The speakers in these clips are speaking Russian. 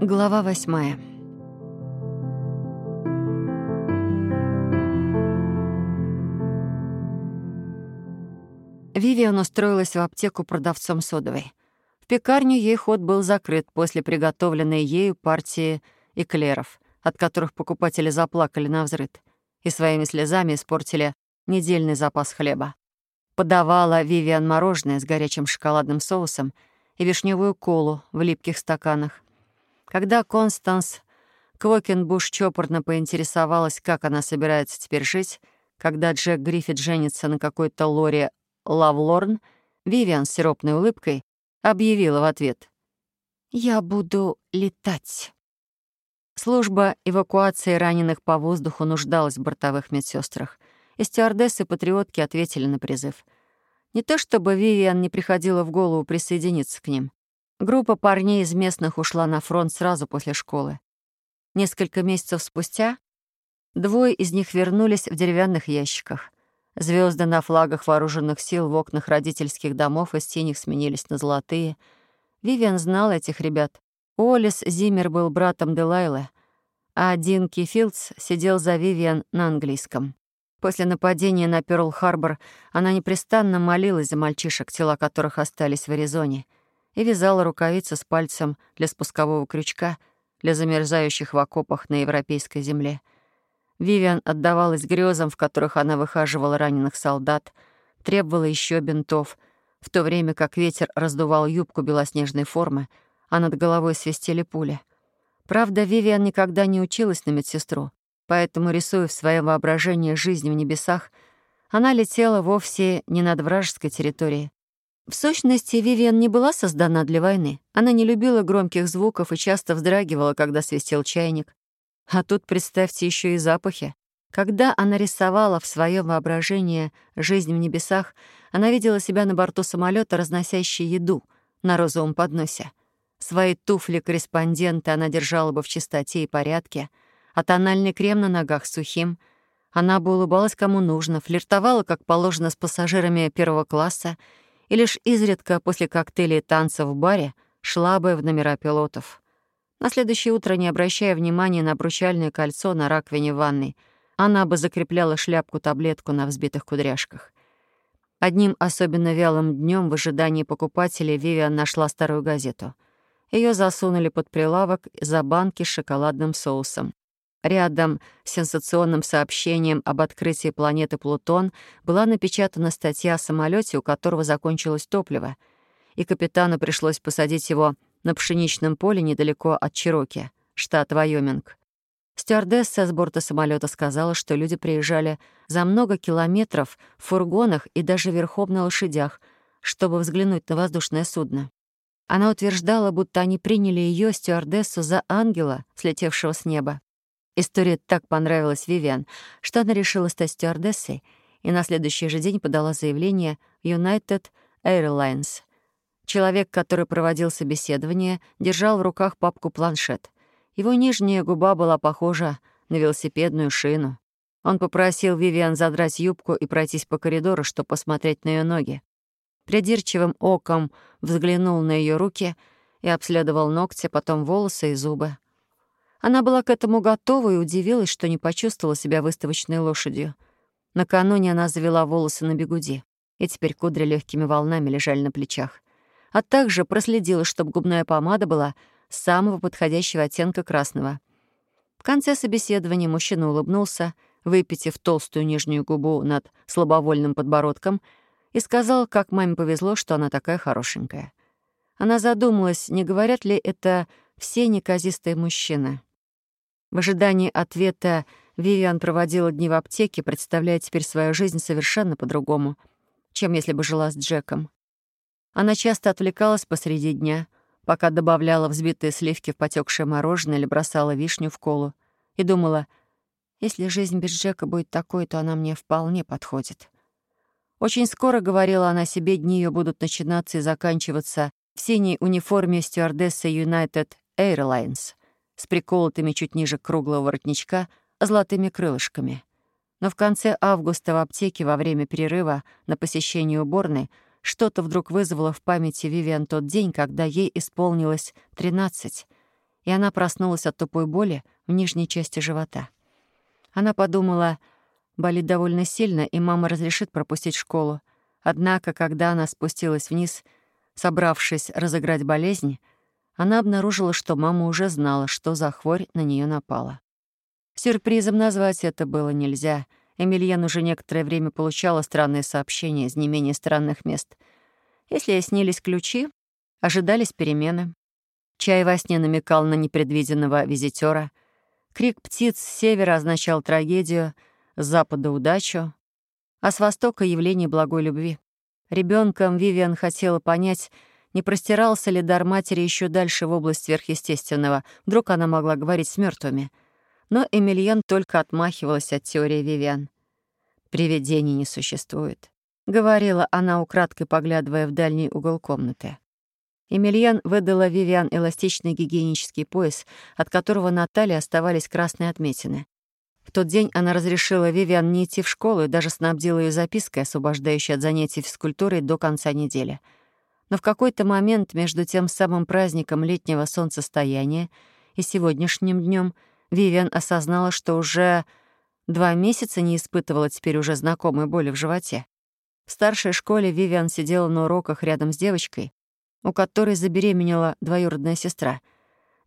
Глава восьмая. Вивиан устроилась в аптеку продавцом содовой. В пекарню ей ход был закрыт после приготовленной ею партии эклеров, от которых покупатели заплакали на взрыд и своими слезами испортили недельный запас хлеба. Подавала Вивиан мороженое с горячим шоколадным соусом и вишневую колу в липких стаканах. Когда Констанс Квокенбуш чопорно поинтересовалась, как она собирается теперь жить, когда Джек Гриффит женится на какой-то Лоре Лавлорн, Вивиан с сиропной улыбкой объявила в ответ «Я буду летать». Служба эвакуации раненых по воздуху нуждалась в бортовых медсестрах, и стюардессы-патриотки ответили на призыв. Не то чтобы Вивиан не приходила в голову присоединиться к ним. Группа парней из местных ушла на фронт сразу после школы. Несколько месяцев спустя двое из них вернулись в деревянных ящиках. Звезды на флагах вооруженных сил в окнах родительских домов из синих сменились на золотые. Вивиан знал этих ребят. Олис Зиммер был братом Делайлы, а Динки Филдс сидел за Вивиан на английском. После нападения на Пёрл-Харбор она непрестанно молилась за мальчишек, тела которых остались в Аризоне, и вязала рукавицы с пальцем для спускового крючка для замерзающих в окопах на европейской земле — Вивиан отдавалась грезам, в которых она выхаживала раненых солдат, требовала еще бинтов, в то время как ветер раздувал юбку белоснежной формы, а над головой свистели пули. Правда, Вивиан никогда не училась на медсестру, поэтому, рисуя в своем воображении жизнь в небесах, она летела вовсе не над вражеской территорией. В сущности, Вивиан не была создана для войны. Она не любила громких звуков и часто вздрагивала, когда свистел чайник. А тут представьте еще и запахи. Когда она рисовала в своем воображении жизнь в небесах, она видела себя на борту самолета, разносящей еду на розовом подносе. Свои туфли корреспондента она держала бы в чистоте и порядке, а тональный крем на ногах сухим. Она бы улыбалась кому нужно, флиртовала, как положено, с пассажирами первого класса, и лишь изредка после коктейлей и танцев в баре шла бы в номера пилотов. На следующее утро, не обращая внимания на обручальное кольцо на раковине ванной, она бы закрепляла шляпку-таблетку на взбитых кудряшках. Одним особенно вялым днем в ожидании покупателей Вивиан нашла старую газету. Ее засунули под прилавок за банки с шоколадным соусом. Рядом с сенсационным сообщением об открытии планеты Плутон была напечатана статья о самолете, у которого закончилось топливо, и капитану пришлось посадить его на пшеничном поле недалеко от Чироки, штат Вайоминг. Стюардесса с борта самолета сказала, что люди приезжали за много километров в фургонах и даже верхом на лошадях, чтобы взглянуть на воздушное судно. Она утверждала, будто они приняли ее стюардессу за ангела, слетевшего с неба. История так понравилась Вивиан, что она решила стать стюардессой и на следующий же день подала заявление в United Airlines. Человек, который проводил собеседование, держал в руках папку-планшет. Его нижняя губа была похожа на велосипедную шину. Он попросил Вивиан задрать юбку и пройтись по коридору, чтобы посмотреть на ее ноги. Придирчивым оком взглянул на ее руки и обследовал ногти, потом волосы и зубы. Она была к этому готова и удивилась, что не почувствовала себя выставочной лошадью. Накануне она завела волосы на бегуди, и теперь кудри легкими волнами лежали на плечах а также проследила, чтобы губная помада была самого подходящего оттенка красного. В конце собеседования мужчина улыбнулся, выпитив толстую нижнюю губу над слабовольным подбородком, и сказал, как маме повезло, что она такая хорошенькая. Она задумалась, не говорят ли это все неказистые мужчины. В ожидании ответа Вивиан проводила дни в аптеке, представляя теперь свою жизнь совершенно по-другому, чем если бы жила с Джеком. Она часто отвлекалась посреди дня, пока добавляла взбитые сливки в потекшее мороженое или бросала вишню в колу, и думала, если жизнь без Джека будет такой, то она мне вполне подходит. Очень скоро, говорила она себе, дни ее будут начинаться и заканчиваться в синей униформе стюардессы United Airlines с приколотыми чуть ниже круглого воротничка золотыми крылышками. Но в конце августа в аптеке во время перерыва на посещение уборной — что-то вдруг вызвало в памяти Вивиан тот день, когда ей исполнилось 13, и она проснулась от тупой боли в нижней части живота. Она подумала, болит довольно сильно, и мама разрешит пропустить школу. Однако, когда она спустилась вниз, собравшись разыграть болезнь, она обнаружила, что мама уже знала, что за хворь на нее напала. Сюрпризом назвать это было нельзя. Эмильен уже некоторое время получала странные сообщения из не менее странных мест. Если ей снились ключи, ожидались перемены. Чай во сне намекал на непредвиденного визитера. Крик птиц с севера означал трагедию, с запада — удачу, а с востока — явление благой любви. Ребенком Вивиан хотела понять, не простирался ли дар матери еще дальше в область сверхъестественного. Вдруг она могла говорить с мертвыми. Но Эмильен только отмахивалась от теории Вивиан. «Привидений не существует», — говорила она, украдкой поглядывая в дальний угол комнаты. Эмильян выдала Вивиан эластичный гигиенический пояс, от которого на талии оставались красные отметины. В тот день она разрешила Вивиан не идти в школу и даже снабдила ее запиской, освобождающей от занятий физкультурой до конца недели. Но в какой-то момент между тем самым праздником летнего солнцестояния и сегодняшним днем Вивиан осознала, что уже два месяца не испытывала теперь уже знакомой боли в животе. В старшей школе Вивиан сидела на уроках рядом с девочкой, у которой забеременела двоюродная сестра.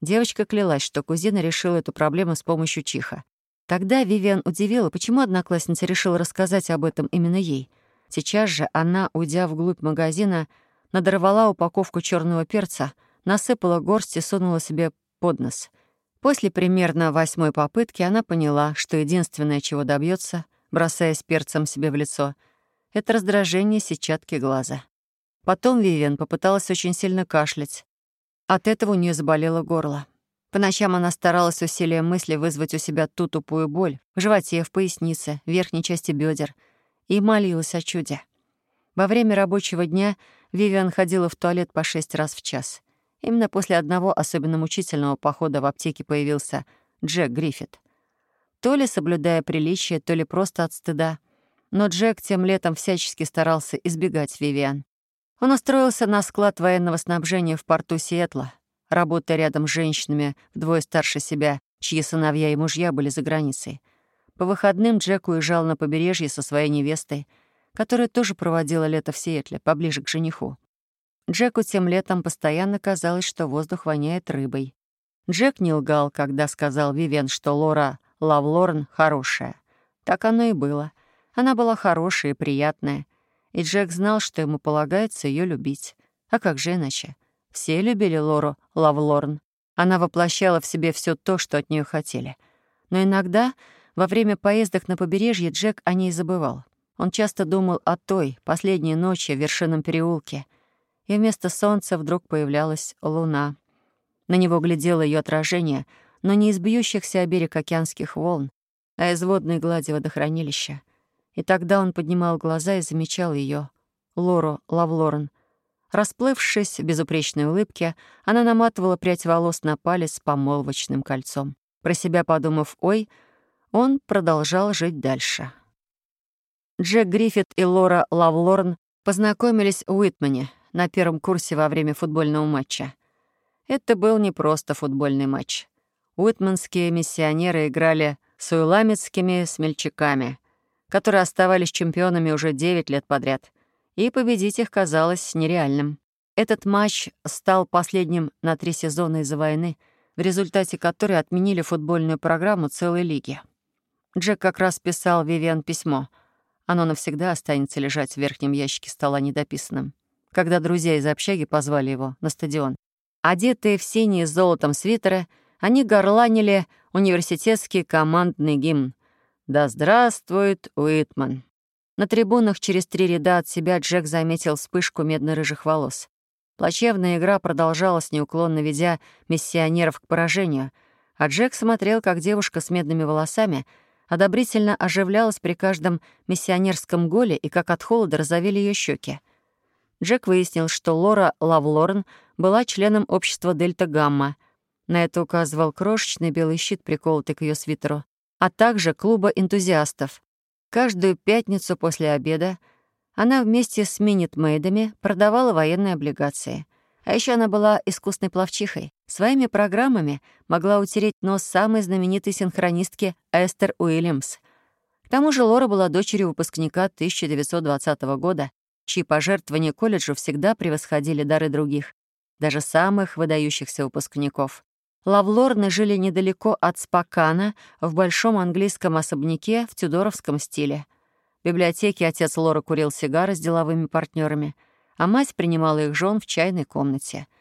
Девочка клялась, что кузина решила эту проблему с помощью чиха. Тогда Вивиан удивила, почему одноклассница решила рассказать об этом именно ей. Сейчас же она, уйдя вглубь магазина, надорвала упаковку черного перца, насыпала горсть и сунула себе под нос. После примерно восьмой попытки она поняла, что единственное, чего добьется, бросаясь перцем себе в лицо, — это раздражение сетчатки глаза. Потом Вивиан попыталась очень сильно кашлять. От этого у нее заболело горло. По ночам она старалась усилием мысли вызвать у себя ту тупую боль в животе, в пояснице, в верхней части бедер и молилась о чуде. Во время рабочего дня Вивиан ходила в туалет по шесть раз в час. Именно после одного особенно мучительного похода в аптеке появился Джек Гриффит. То ли соблюдая приличие, то ли просто от стыда. Но Джек тем летом всячески старался избегать Вивиан. Он устроился на склад военного снабжения в порту Сиэтла, работая рядом с женщинами вдвое старше себя, чьи сыновья и мужья были за границей. По выходным Джек уезжал на побережье со своей невестой, которая тоже проводила лето в Сиэтле, поближе к жениху. Джеку тем летом постоянно казалось, что воздух воняет рыбой. Джек не лгал, когда сказал Вивен, что Лора Лавлорн хорошая. Так оно и было. Она была хорошая и приятная, и Джек знал, что ему полагается ее любить. А как же иначе? Все любили Лору Лавлорн. Она воплощала в себе все то, что от нее хотели. Но иногда, во время поездок на побережье, Джек о ней забывал. Он часто думал о той, последней ночи в вершинном переулке. И вместо солнца вдруг появлялась луна. На него глядело ее отражение, но не из бьющихся о берег океанских волн, а из водной глади водохранилища. И тогда он поднимал глаза и замечал ее, Лору Лавлорен. Расплывшись в безупречной улыбке, она наматывала прядь волос на палец помолвочным кольцом. Про себя подумав «Ой», он продолжал жить дальше. Джек Гриффит и Лора Лавлорн познакомились в Уитмане на первом курсе во время футбольного матча. Это был не просто футбольный матч. Уитманские миссионеры играли с уиламецкими смельчаками — которые оставались чемпионами уже 9 лет подряд, и победить их казалось нереальным. Этот матч стал последним на три сезона из-за войны, в результате которой отменили футбольную программу целой лиги. Джек как раз писал Вивиан письмо. Оно навсегда останется лежать в верхнем ящике стола недописанным. Когда друзья из общаги позвали его на стадион. Одетые в синие с золотом свитеры, они горланили университетский командный гимн, «Да здравствует Уитман!» На трибунах через три ряда от себя Джек заметил вспышку медно-рыжих волос. Плачевная игра продолжалась, неуклонно ведя миссионеров к поражению, а Джек смотрел, как девушка с медными волосами одобрительно оживлялась при каждом миссионерском голе и как от холода розовели ее щеки. Джек выяснил, что Лора Лавлорн была членом общества Дельта Гамма. На это указывал крошечный белый щит, приколотый к ее свитеру а также клуба энтузиастов. Каждую пятницу после обеда она вместе с минитмейдами продавала военные облигации. А еще она была искусной пловчихой, Своими программами могла утереть нос самой знаменитой синхронистки Эстер Уильямс. К тому же Лора была дочерью выпускника 1920 года, чьи пожертвования колледжу всегда превосходили дары других, даже самых выдающихся выпускников. Лавлорны жили недалеко от Спакана, в большом английском особняке в тюдоровском стиле. В библиотеке отец Лора курил сигары с деловыми партнерами, а мать принимала их жен в чайной комнате —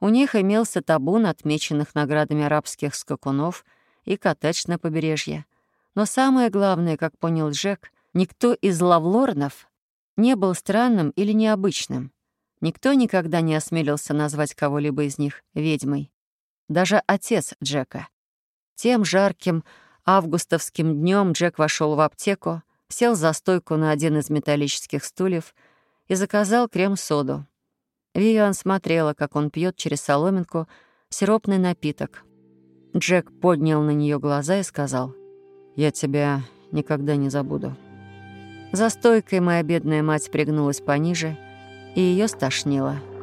у них имелся табун отмеченных наградами арабских скакунов и коттедж на побережье. Но самое главное, как понял Джек, никто из лавлорнов не был странным или необычным. Никто никогда не осмелился назвать кого-либо из них ведьмой. Даже отец Джека. Тем жарким августовским днем Джек вошел в аптеку, сел за стойку на один из металлических стульев и заказал крем-соду. Вивиан смотрела, как он пьет через соломинку сиропный напиток. Джек поднял на нее глаза и сказал, «Я тебя никогда не забуду». За стойкой моя бедная мать пригнулась пониже, и ее стошнило —